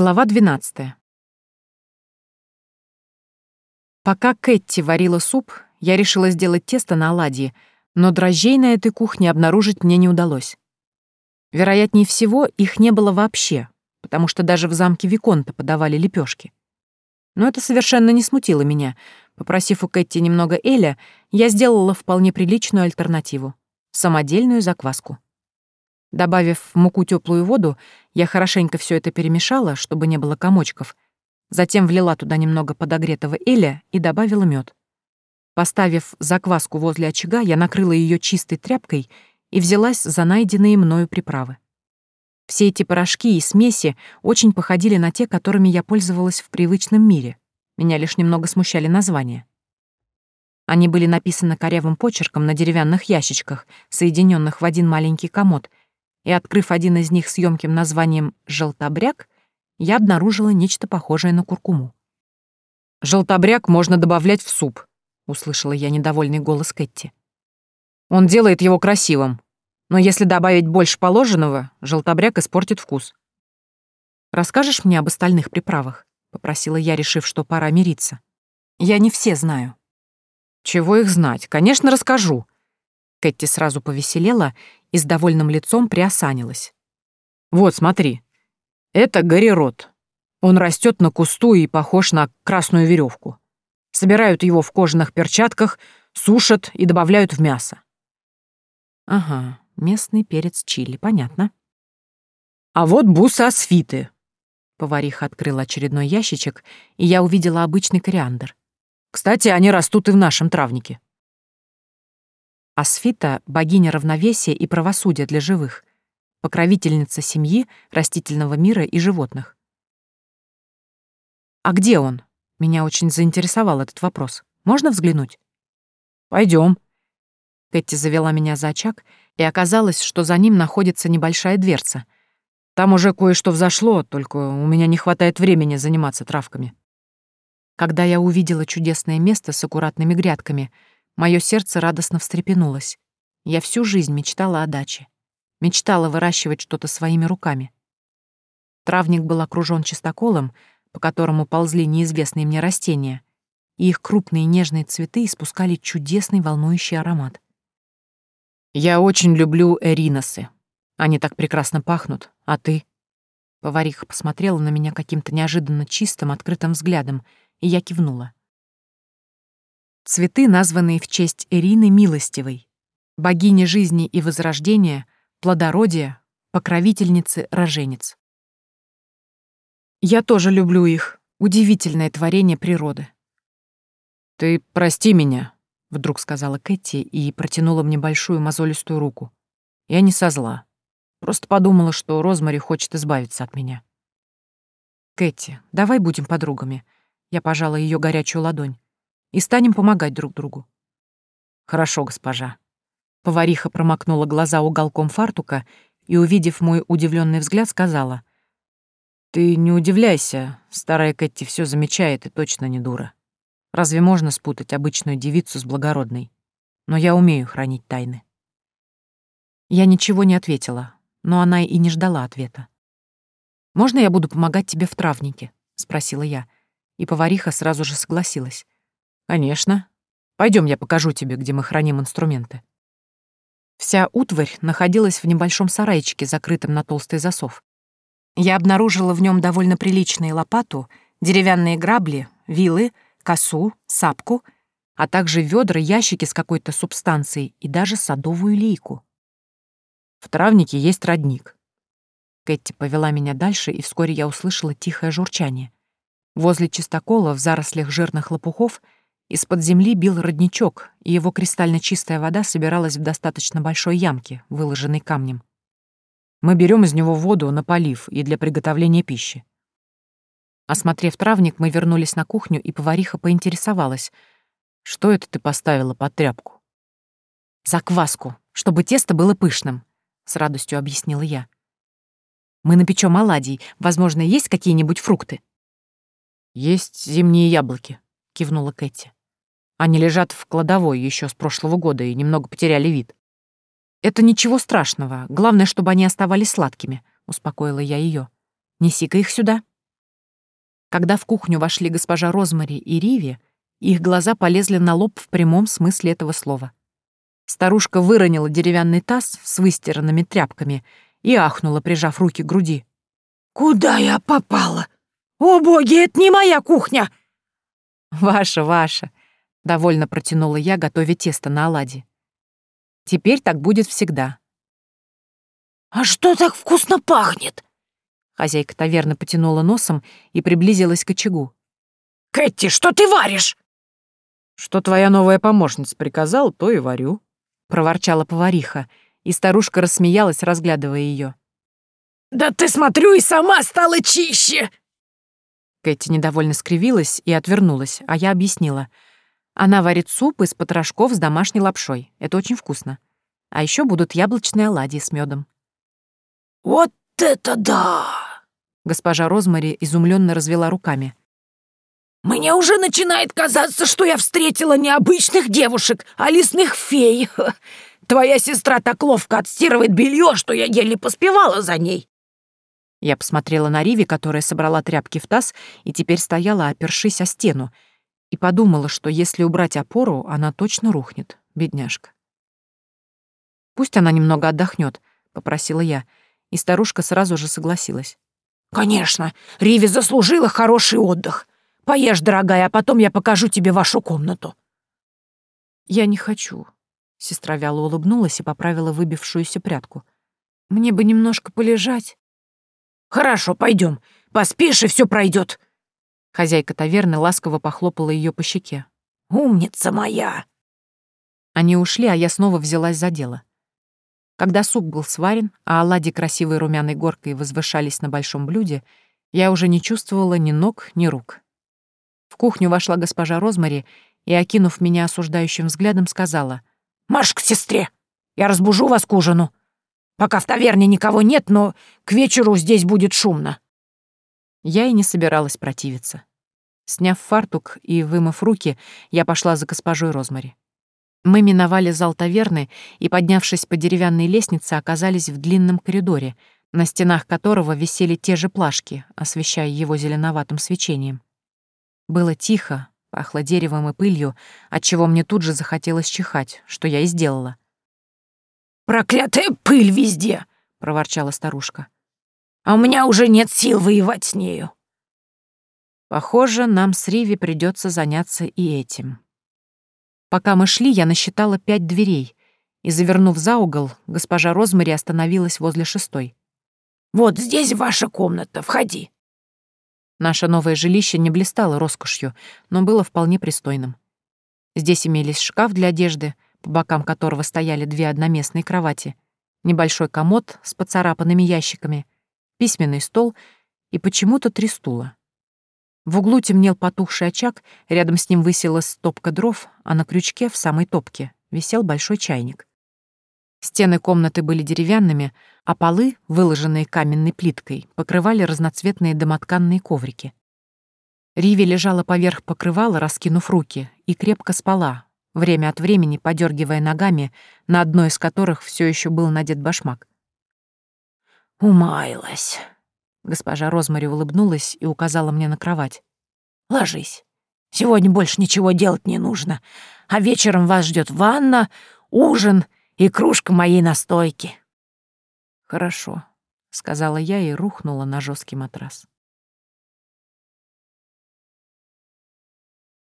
Глава 12. Пока Кэтти варила суп, я решила сделать тесто на оладьи, но дрожжей на этой кухне обнаружить мне не удалось. Вероятнее всего, их не было вообще, потому что даже в замке Виконта подавали лепешки. Но это совершенно не смутило меня. Попросив у Кэтти немного Эля, я сделала вполне приличную альтернативу — самодельную закваску. Добавив в муку теплую воду, я хорошенько все это перемешала, чтобы не было комочков. Затем влила туда немного подогретого эля и добавила мед. Поставив закваску возле очага, я накрыла ее чистой тряпкой и взялась за найденные мною приправы. Все эти порошки и смеси очень походили на те, которыми я пользовалась в привычном мире. Меня лишь немного смущали названия. Они были написаны корявым почерком на деревянных ящичках, соединенных в один маленький комод, и, открыв один из них с ёмким названием «желтобряк», я обнаружила нечто похожее на куркуму. «Желтобряк можно добавлять в суп», — услышала я недовольный голос Кэтти. «Он делает его красивым, но если добавить больше положенного, желтобряк испортит вкус». «Расскажешь мне об остальных приправах?» — попросила я, решив, что пора мириться. «Я не все знаю». «Чего их знать? Конечно, расскажу», Кэти сразу повеселела и с довольным лицом приосанилась. «Вот, смотри. Это горерот. Он растет на кусту и похож на красную веревку. Собирают его в кожаных перчатках, сушат и добавляют в мясо». «Ага, местный перец чили, понятно». «А вот бусы асфиты». Повариха открыла очередной ящичек, и я увидела обычный кориандр. «Кстати, они растут и в нашем травнике». Асфита — богиня равновесия и правосудия для живых, покровительница семьи, растительного мира и животных. «А где он?» Меня очень заинтересовал этот вопрос. Можно взглянуть? Пойдем. Кэти завела меня за очаг, и оказалось, что за ним находится небольшая дверца. Там уже кое-что взошло, только у меня не хватает времени заниматься травками. Когда я увидела чудесное место с аккуратными грядками — Мое сердце радостно встрепенулось. Я всю жизнь мечтала о даче. Мечтала выращивать что-то своими руками. Травник был окружен чистоколом, по которому ползли неизвестные мне растения, и их крупные нежные цветы испускали чудесный волнующий аромат. «Я очень люблю эриносы. Они так прекрасно пахнут. А ты?» Повариха посмотрела на меня каким-то неожиданно чистым, открытым взглядом, и я кивнула. Цветы, названные в честь Ирины Милостивой, богини жизни и возрождения, плодородия, покровительницы роженец. Я тоже люблю их, удивительное творение природы. «Ты прости меня», — вдруг сказала Кэти и протянула мне большую мозолистую руку. Я не со зла. Просто подумала, что Розмари хочет избавиться от меня. «Кэти, давай будем подругами». Я пожала ее горячую ладонь и станем помогать друг другу». «Хорошо, госпожа». Повариха промокнула глаза уголком фартука и, увидев мой удивленный взгляд, сказала. «Ты не удивляйся, старая Кэти все замечает и точно не дура. Разве можно спутать обычную девицу с благородной? Но я умею хранить тайны». Я ничего не ответила, но она и не ждала ответа. «Можно я буду помогать тебе в травнике?» — спросила я, и повариха сразу же согласилась. «Конечно. Пойдем, я покажу тебе, где мы храним инструменты». Вся утварь находилась в небольшом сарайчике, закрытом на толстый засов. Я обнаружила в нем довольно приличные лопату, деревянные грабли, вилы, косу, сапку, а также ведра, ящики с какой-то субстанцией и даже садовую лейку. В травнике есть родник. Кэти повела меня дальше, и вскоре я услышала тихое журчание. Возле чистокола в зарослях жирных лопухов — из-под земли бил родничок, и его кристально чистая вода собиралась в достаточно большой ямке, выложенной камнем. Мы берем из него воду на полив и для приготовления пищи. Осмотрев травник, мы вернулись на кухню, и повариха поинтересовалась, что это ты поставила под тряпку. «Закваску, чтобы тесто было пышным», — с радостью объяснила я. «Мы напечем оладий. Возможно, есть какие-нибудь фрукты?» «Есть зимние яблоки», — кивнула Кэти. Они лежат в кладовой еще с прошлого года и немного потеряли вид. Это ничего страшного. Главное, чтобы они оставались сладкими, успокоила я ее. Неси-ка их сюда. Когда в кухню вошли госпожа Розмари и Риви, их глаза полезли на лоб в прямом смысле этого слова. Старушка выронила деревянный таз с выстиранными тряпками и ахнула, прижав руки к груди. «Куда я попала? О, боги, это не моя кухня!» «Ваша, ваша!» — довольно протянула я, готовя тесто на оладьи. «Теперь так будет всегда». «А что так вкусно пахнет?» Хозяйка таверны потянула носом и приблизилась к очагу. «Кэти, что ты варишь?» «Что твоя новая помощница приказала, то и варю», — проворчала повариха, и старушка рассмеялась, разглядывая ее. «Да ты, смотрю, и сама стала чище!» Кэти недовольно скривилась и отвернулась, а я объяснила. Она варит суп из потрошков с домашней лапшой. Это очень вкусно. А еще будут яблочные оладьи с медом. «Вот это да!» Госпожа Розмари изумленно развела руками. «Мне уже начинает казаться, что я встретила не обычных девушек, а лесных фей. Твоя сестра так ловко отстирывает белье, что я еле поспевала за ней. Я посмотрела на Риви, которая собрала тряпки в таз и теперь стояла, опершись о стену, и подумала, что если убрать опору, она точно рухнет, бедняжка. «Пусть она немного отдохнет, попросила я, и старушка сразу же согласилась. «Конечно, Риви заслужила хороший отдых. Поешь, дорогая, а потом я покажу тебе вашу комнату». «Я не хочу», — сестра вяло улыбнулась и поправила выбившуюся прядку. «Мне бы немножко полежать». «Хорошо, пойдем. Поспишь, и все пройдет. Хозяйка таверны ласково похлопала ее по щеке. «Умница моя!» Они ушли, а я снова взялась за дело. Когда суп был сварен, а оладьи красивой румяной горкой возвышались на большом блюде, я уже не чувствовала ни ног, ни рук. В кухню вошла госпожа Розмари и, окинув меня осуждающим взглядом, сказала. «Марш к сестре! Я разбужу вас к ужину!» Пока в таверне никого нет, но к вечеру здесь будет шумно». Я и не собиралась противиться. Сняв фартук и вымыв руки, я пошла за госпожой Розмари. Мы миновали зал таверны и, поднявшись по деревянной лестнице, оказались в длинном коридоре, на стенах которого висели те же плашки, освещая его зеленоватым свечением. Было тихо, пахло деревом и пылью, отчего мне тут же захотелось чихать, что я и сделала. «Проклятая пыль везде!» — проворчала старушка. «А у меня уже нет сил воевать с нею». Похоже, нам с Риви придется заняться и этим. Пока мы шли, я насчитала пять дверей, и, завернув за угол, госпожа Розмари остановилась возле шестой. «Вот здесь ваша комната, входи». Наше новое жилище не блистало роскошью, но было вполне пристойным. Здесь имелись шкаф для одежды — по бокам которого стояли две одноместные кровати, небольшой комод с поцарапанными ящиками, письменный стол и почему-то три стула. В углу темнел потухший очаг, рядом с ним высилась стопка дров, а на крючке, в самой топке, висел большой чайник. Стены комнаты были деревянными, а полы, выложенные каменной плиткой, покрывали разноцветные домотканные коврики. Риви лежала поверх покрывала, раскинув руки, и крепко спала, время от времени подергивая ногами, на одной из которых все еще был надет башмак. «Умаялась», — госпожа Розмари улыбнулась и указала мне на кровать. «Ложись. Сегодня больше ничего делать не нужно, а вечером вас ждет ванна, ужин и кружка моей настойки». «Хорошо», — сказала я и рухнула на жесткий матрас.